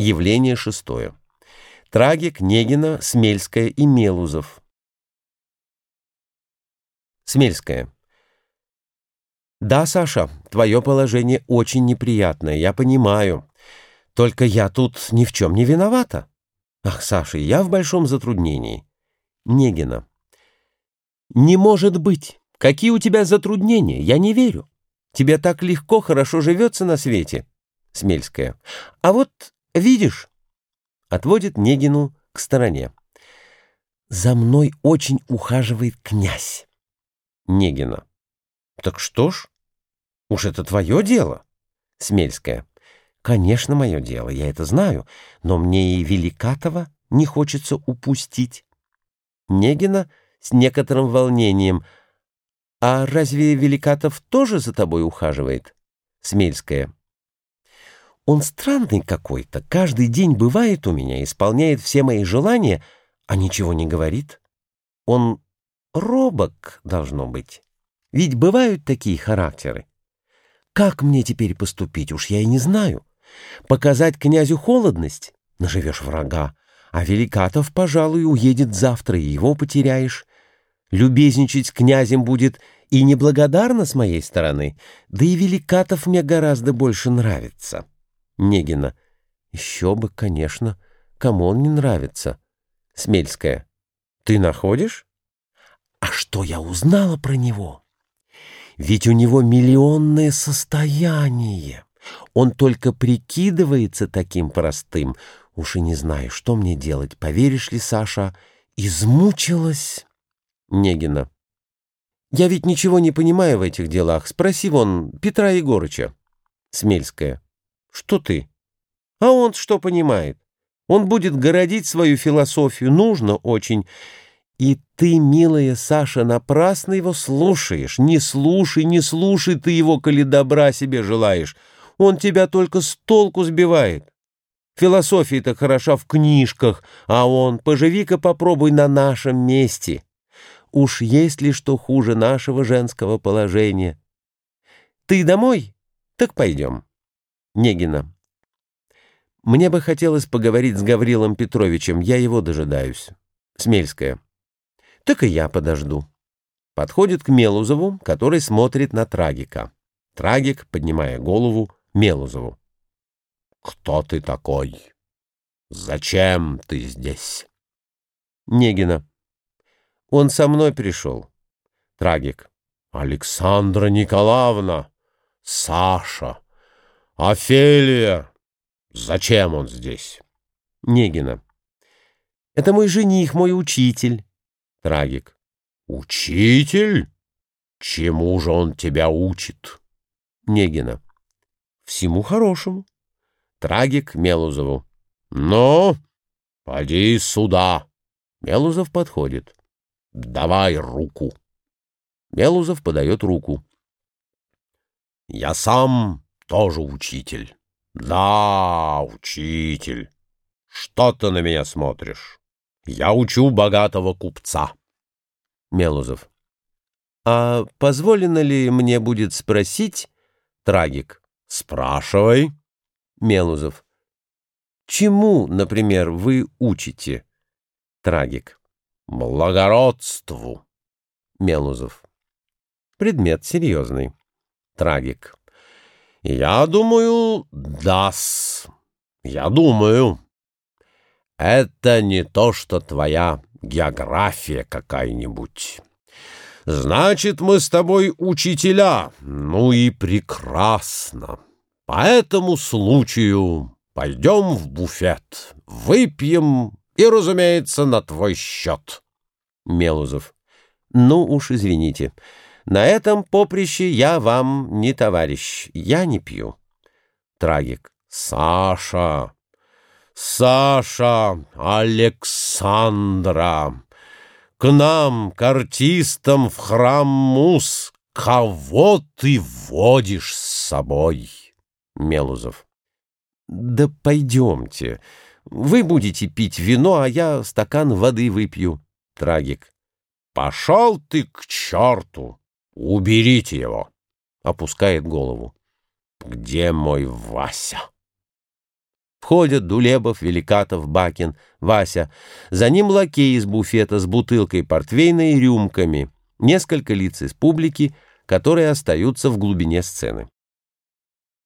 Явление шестое. Трагик, Негина, Смельская и Мелузов. Смельская. «Да, Саша, твое положение очень неприятное, я понимаю. Только я тут ни в чем не виновата. Ах, Саша, я в большом затруднении». Негина. «Не может быть! Какие у тебя затруднения? Я не верю. Тебе так легко, хорошо живется на свете». Смельская. «А вот видишь?» Отводит Негину к стороне. «За мной очень ухаживает князь». Негина. «Так что ж? Уж это твое дело?» Смельская. «Конечно, мое дело, я это знаю, но мне и Великатова не хочется упустить». Негина с некоторым волнением. «А разве Великатов тоже за тобой ухаживает?» Смельская. «Он странный какой-то, каждый день бывает у меня, исполняет все мои желания, а ничего не говорит. Он робок, должно быть. Ведь бывают такие характеры. Как мне теперь поступить, уж я и не знаю. Показать князю холодность? Наживешь врага. А Великатов, пожалуй, уедет завтра, и его потеряешь. Любезничать с князем будет и неблагодарно с моей стороны, да и Великатов мне гораздо больше нравится. Негина. Еще бы, конечно. Кому он не нравится? Смельская. Ты находишь? А что я узнала про него? Ведь у него миллионное состояние. Он только прикидывается таким простым. Уж и не знаю, что мне делать. Поверишь ли, Саша, измучилась? Негина. Я ведь ничего не понимаю в этих делах. Спроси вон Петра Егорыча. Смельская. Что ты? А он что понимает? Он будет городить свою философию. Нужно очень. И ты, милая Саша, напрасно его слушаешь. Не слушай, не слушай ты его, коли добра себе желаешь. Он тебя только с толку сбивает. Философия-то хороша в книжках, а он, поживи-ка попробуй на нашем месте. Уж есть ли что хуже нашего женского положения? Ты домой? Так пойдем. Негина. Мне бы хотелось поговорить с Гаврилом Петровичем, я его дожидаюсь. Смельская. Так и я подожду. Подходит к Мелузову, который смотрит на трагика. Трагик, поднимая голову, Мелузову. «Кто ты такой? Зачем ты здесь?» Негина. «Он со мной пришел». Трагик. «Александра Николаевна! Саша! Офелия! Зачем он здесь?» Негина. «Это мой жених, мой учитель». Трагик. «Учитель? Чему же он тебя учит?» Негина. «Всему хорошему». Трагик Мелузову. «Ну, поди сюда». Мелузов подходит. «Давай руку». Мелузов подает руку. «Я сам тоже учитель». «Да, учитель. Что ты на меня смотришь?» Я учу богатого купца. Мелузов. А позволено ли мне будет спросить, трагик? Спрашивай. Мелузов. Чему, например, вы учите? Трагик. Благородству. Мелузов. Предмет серьезный. Трагик. Я думаю, дас. Я думаю. Это не то, что твоя география какая-нибудь. Значит, мы с тобой учителя. Ну и прекрасно. По этому случаю пойдем в буфет, выпьем и, разумеется, на твой счет. Мелузов. Ну уж извините. На этом поприще я вам не товарищ. Я не пью. Трагик. Саша, Саша, Александра, к нам, к артистам в храм Мус, кого ты водишь с собой? Мелузов. Да пойдемте. Вы будете пить вино, а я стакан воды выпью. Трагик. Пошел ты к черту! Уберите его! Опускает голову. Где мой Вася? Входят Дулебов, Великатов, Бакин, Вася. За ним лакей из буфета с бутылкой портвейна и рюмками. Несколько лиц из публики, которые остаются в глубине сцены.